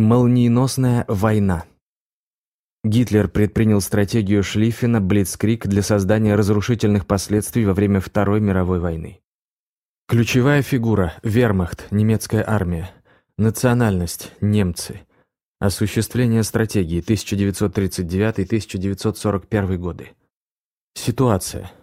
Молниеносная война. Гитлер предпринял стратегию Шлиффена «Блицкрик» для создания разрушительных последствий во время Второй мировой войны. Ключевая фигура – вермахт, немецкая армия. Национальность – немцы. Осуществление стратегии 1939-1941 годы. Ситуация –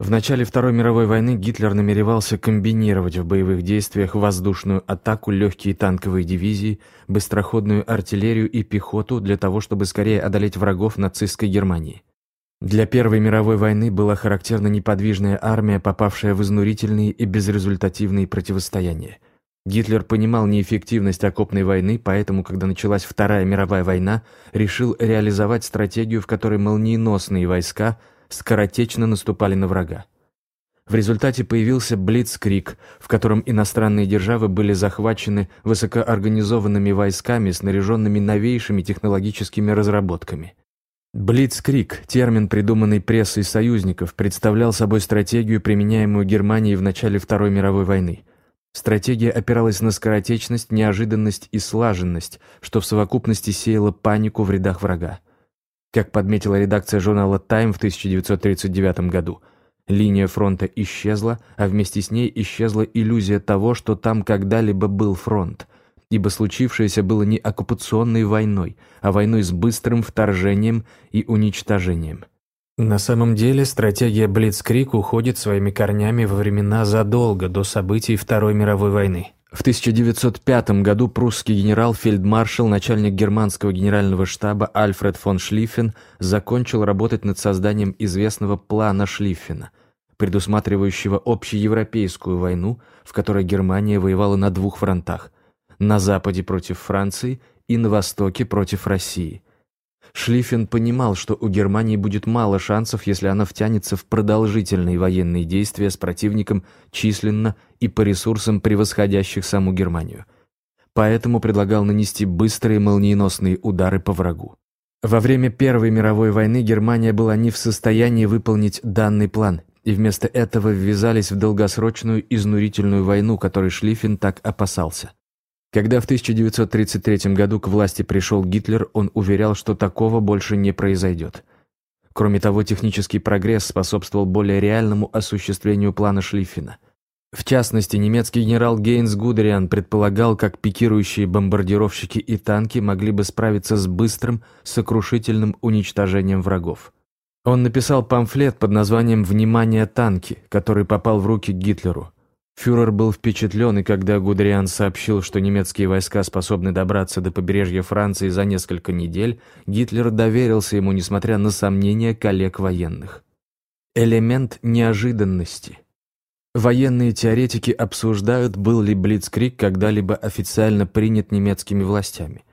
в начале Второй мировой войны Гитлер намеревался комбинировать в боевых действиях воздушную атаку, легкие танковые дивизии, быстроходную артиллерию и пехоту для того, чтобы скорее одолеть врагов нацистской Германии. Для Первой мировой войны была характерна неподвижная армия, попавшая в изнурительные и безрезультативные противостояния. Гитлер понимал неэффективность окопной войны, поэтому, когда началась Вторая мировая война, решил реализовать стратегию, в которой молниеносные войска – скоротечно наступали на врага. В результате появился Блицкрик, в котором иностранные державы были захвачены высокоорганизованными войсками, снаряженными новейшими технологическими разработками. Блицкрик, термин, придуманный прессой союзников, представлял собой стратегию, применяемую Германией в начале Второй мировой войны. Стратегия опиралась на скоротечность, неожиданность и слаженность, что в совокупности сеяло панику в рядах врага. Как подметила редакция журнала «Тайм» в 1939 году, линия фронта исчезла, а вместе с ней исчезла иллюзия того, что там когда-либо был фронт, ибо случившееся было не оккупационной войной, а войной с быстрым вторжением и уничтожением. На самом деле стратегия Блицкрик уходит своими корнями во времена задолго до событий Второй мировой войны. В 1905 году прусский генерал-фельдмаршал, начальник германского генерального штаба Альфред фон Шлиффен закончил работать над созданием известного плана Шлиффена, предусматривающего общеевропейскую войну, в которой Германия воевала на двух фронтах – на западе против Франции и на востоке против России – Шлиффен понимал, что у Германии будет мало шансов, если она втянется в продолжительные военные действия с противником численно и по ресурсам превосходящих саму Германию. Поэтому предлагал нанести быстрые молниеносные удары по врагу. Во время Первой мировой войны Германия была не в состоянии выполнить данный план, и вместо этого ввязались в долгосрочную изнурительную войну, которой Шлиффен так опасался. Когда в 1933 году к власти пришел Гитлер, он уверял, что такого больше не произойдет. Кроме того, технический прогресс способствовал более реальному осуществлению плана Шлиффена. В частности, немецкий генерал Гейнс Гудериан предполагал, как пикирующие бомбардировщики и танки могли бы справиться с быстрым, сокрушительным уничтожением врагов. Он написал памфлет под названием «Внимание, танки», который попал в руки Гитлеру – Фюрер был впечатлен, и когда Гудериан сообщил, что немецкие войска способны добраться до побережья Франции за несколько недель, Гитлер доверился ему, несмотря на сомнения коллег военных. Элемент неожиданности. Военные теоретики обсуждают, был ли Блицкрик когда-либо официально принят немецкими властями.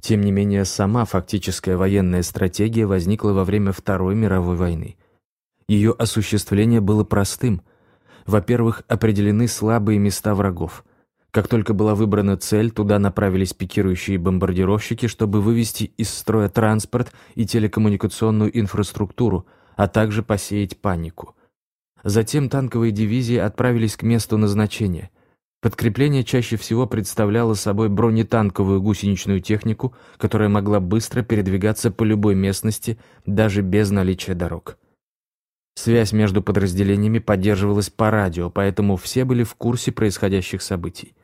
Тем не менее, сама фактическая военная стратегия возникла во время Второй мировой войны. Ее осуществление было простым – во-первых, определены слабые места врагов. Как только была выбрана цель, туда направились пикирующие бомбардировщики, чтобы вывести из строя транспорт и телекоммуникационную инфраструктуру, а также посеять панику. Затем танковые дивизии отправились к месту назначения. Подкрепление чаще всего представляло собой бронетанковую гусеничную технику, которая могла быстро передвигаться по любой местности, даже без наличия дорог. Связь между подразделениями поддерживалась по радио, поэтому все были в курсе происходящих событий.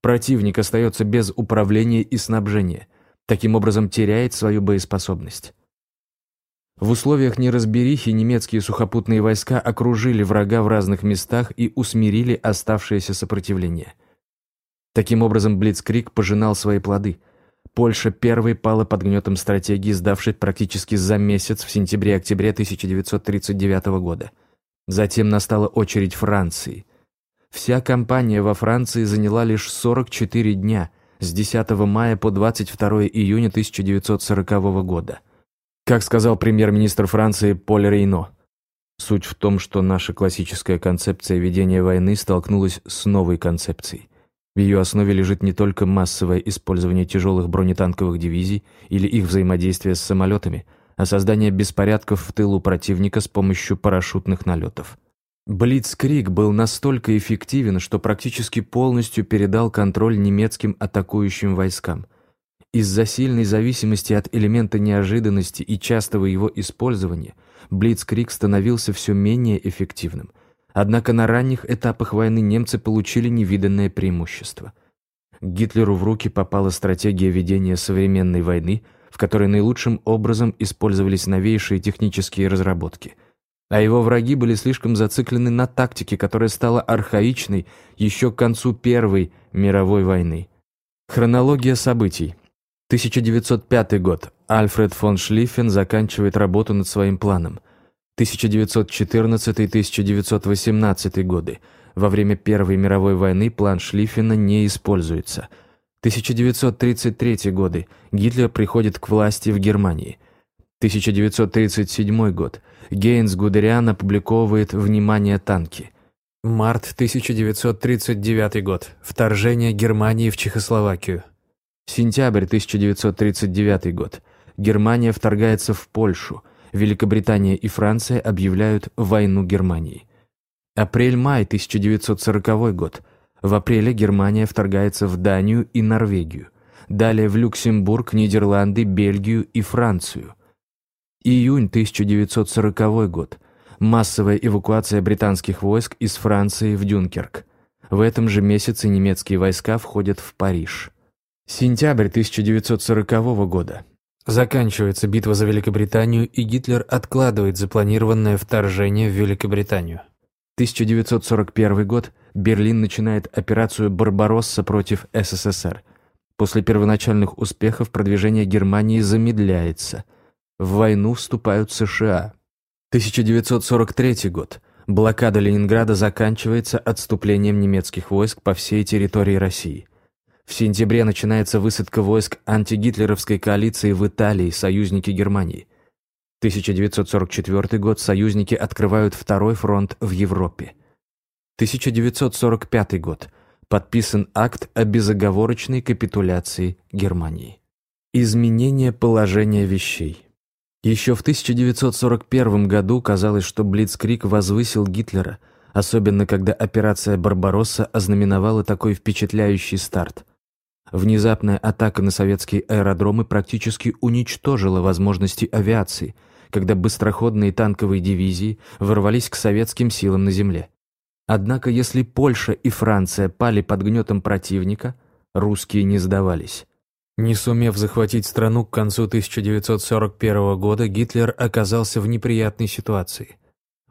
Противник остается без управления и снабжения, таким образом теряет свою боеспособность. В условиях неразберихи немецкие сухопутные войска окружили врага в разных местах и усмирили оставшееся сопротивление. Таким образом, Блицкрик пожинал свои плоды – Польша первой пала под гнетом стратегии, сдавшей практически за месяц в сентябре-октябре 1939 года. Затем настала очередь Франции. Вся кампания во Франции заняла лишь 44 дня, с 10 мая по 22 июня 1940 года. Как сказал премьер-министр Франции Поль Рейно, суть в том, что наша классическая концепция ведения войны столкнулась с новой концепцией. В ее основе лежит не только массовое использование тяжелых бронетанковых дивизий или их взаимодействие с самолетами, а создание беспорядков в тылу противника с помощью парашютных налетов. Блицкриг был настолько эффективен, что практически полностью передал контроль немецким атакующим войскам. Из-за сильной зависимости от элемента неожиданности и частого его использования Блицкрик становился все менее эффективным. Однако на ранних этапах войны немцы получили невиданное преимущество. Гитлеру в руки попала стратегия ведения современной войны, в которой наилучшим образом использовались новейшие технические разработки. А его враги были слишком зациклены на тактике, которая стала архаичной еще к концу Первой мировой войны. Хронология событий. 1905 год. Альфред фон Шлиффен заканчивает работу над своим планом. 1914-1918 годы. Во время Первой мировой войны план Шлиффена не используется. 1933 годы. Гитлер приходит к власти в Германии. 1937 год. Гейнс Гудериан опубликовывает «Внимание, танки». Март 1939 год. Вторжение Германии в Чехословакию. Сентябрь 1939 год. Германия вторгается в Польшу. Великобритания и Франция объявляют войну Германии. Апрель-май 1940 год. В апреле Германия вторгается в Данию и Норвегию. Далее в Люксембург, Нидерланды, Бельгию и Францию. Июнь 1940 год. Массовая эвакуация британских войск из Франции в Дюнкерк. В этом же месяце немецкие войска входят в Париж. Сентябрь 1940 года. Заканчивается битва за Великобританию, и Гитлер откладывает запланированное вторжение в Великобританию. 1941 год. Берлин начинает операцию «Барбаросса» против СССР. После первоначальных успехов продвижение Германии замедляется. В войну вступают США. 1943 год. Блокада Ленинграда заканчивается отступлением немецких войск по всей территории России. В сентябре начинается высадка войск антигитлеровской коалиции в Италии, союзники Германии. 1944 год союзники открывают второй фронт в Европе. 1945 год. Подписан акт о безоговорочной капитуляции Германии. Изменение положения вещей. Еще в 1941 году казалось, что Блицкрик возвысил Гитлера, особенно когда операция «Барбаросса» ознаменовала такой впечатляющий старт – Внезапная атака на советские аэродромы практически уничтожила возможности авиации, когда быстроходные танковые дивизии ворвались к советским силам на земле. Однако если Польша и Франция пали под гнетом противника, русские не сдавались. Не сумев захватить страну к концу 1941 года, Гитлер оказался в неприятной ситуации.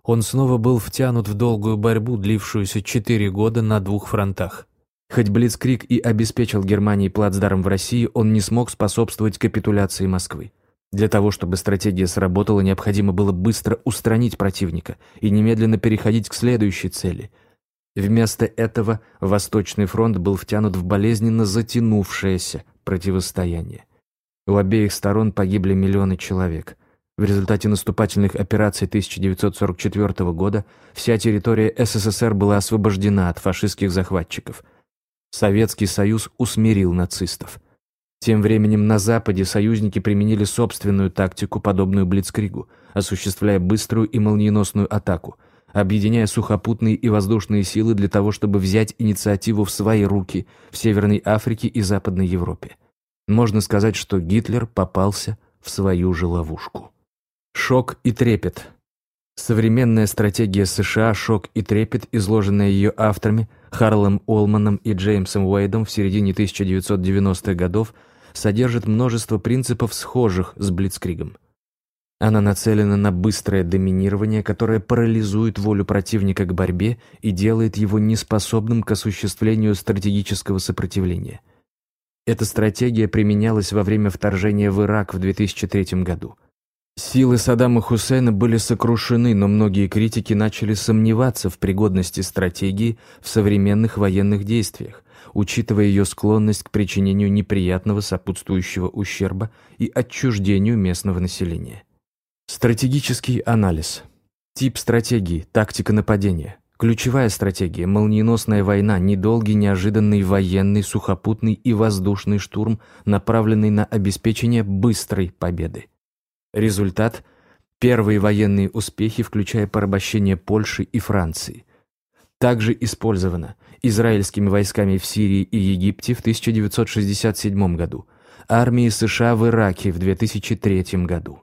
Он снова был втянут в долгую борьбу, длившуюся четыре года на двух фронтах – Хоть Блицкрик и обеспечил Германии плацдарм в России, он не смог способствовать капитуляции Москвы. Для того, чтобы стратегия сработала, необходимо было быстро устранить противника и немедленно переходить к следующей цели. Вместо этого Восточный фронт был втянут в болезненно затянувшееся противостояние. У обеих сторон погибли миллионы человек. В результате наступательных операций 1944 года вся территория СССР была освобождена от фашистских захватчиков – Советский Союз усмирил нацистов. Тем временем на Западе союзники применили собственную тактику, подобную Блицкригу, осуществляя быструю и молниеносную атаку, объединяя сухопутные и воздушные силы для того, чтобы взять инициативу в свои руки в Северной Африке и Западной Европе. Можно сказать, что Гитлер попался в свою же ловушку. Шок и трепет. Современная стратегия США «Шок и трепет», изложенная ее авторами – Харлом Олманом и Джеймсом Уэйдом в середине 1990-х годов содержит множество принципов, схожих с Блицкригом. Она нацелена на быстрое доминирование, которое парализует волю противника к борьбе и делает его неспособным к осуществлению стратегического сопротивления. Эта стратегия применялась во время вторжения в Ирак в 2003 году. Силы Саддама Хусейна были сокрушены, но многие критики начали сомневаться в пригодности стратегии в современных военных действиях, учитывая ее склонность к причинению неприятного сопутствующего ущерба и отчуждению местного населения. Стратегический анализ. Тип стратегии, тактика нападения. Ключевая стратегия – молниеносная война, недолгий, неожиданный военный, сухопутный и воздушный штурм, направленный на обеспечение быстрой победы. Результат – первые военные успехи, включая порабощение Польши и Франции. Также использовано израильскими войсками в Сирии и Египте в 1967 году, армии США в Ираке в 2003 году.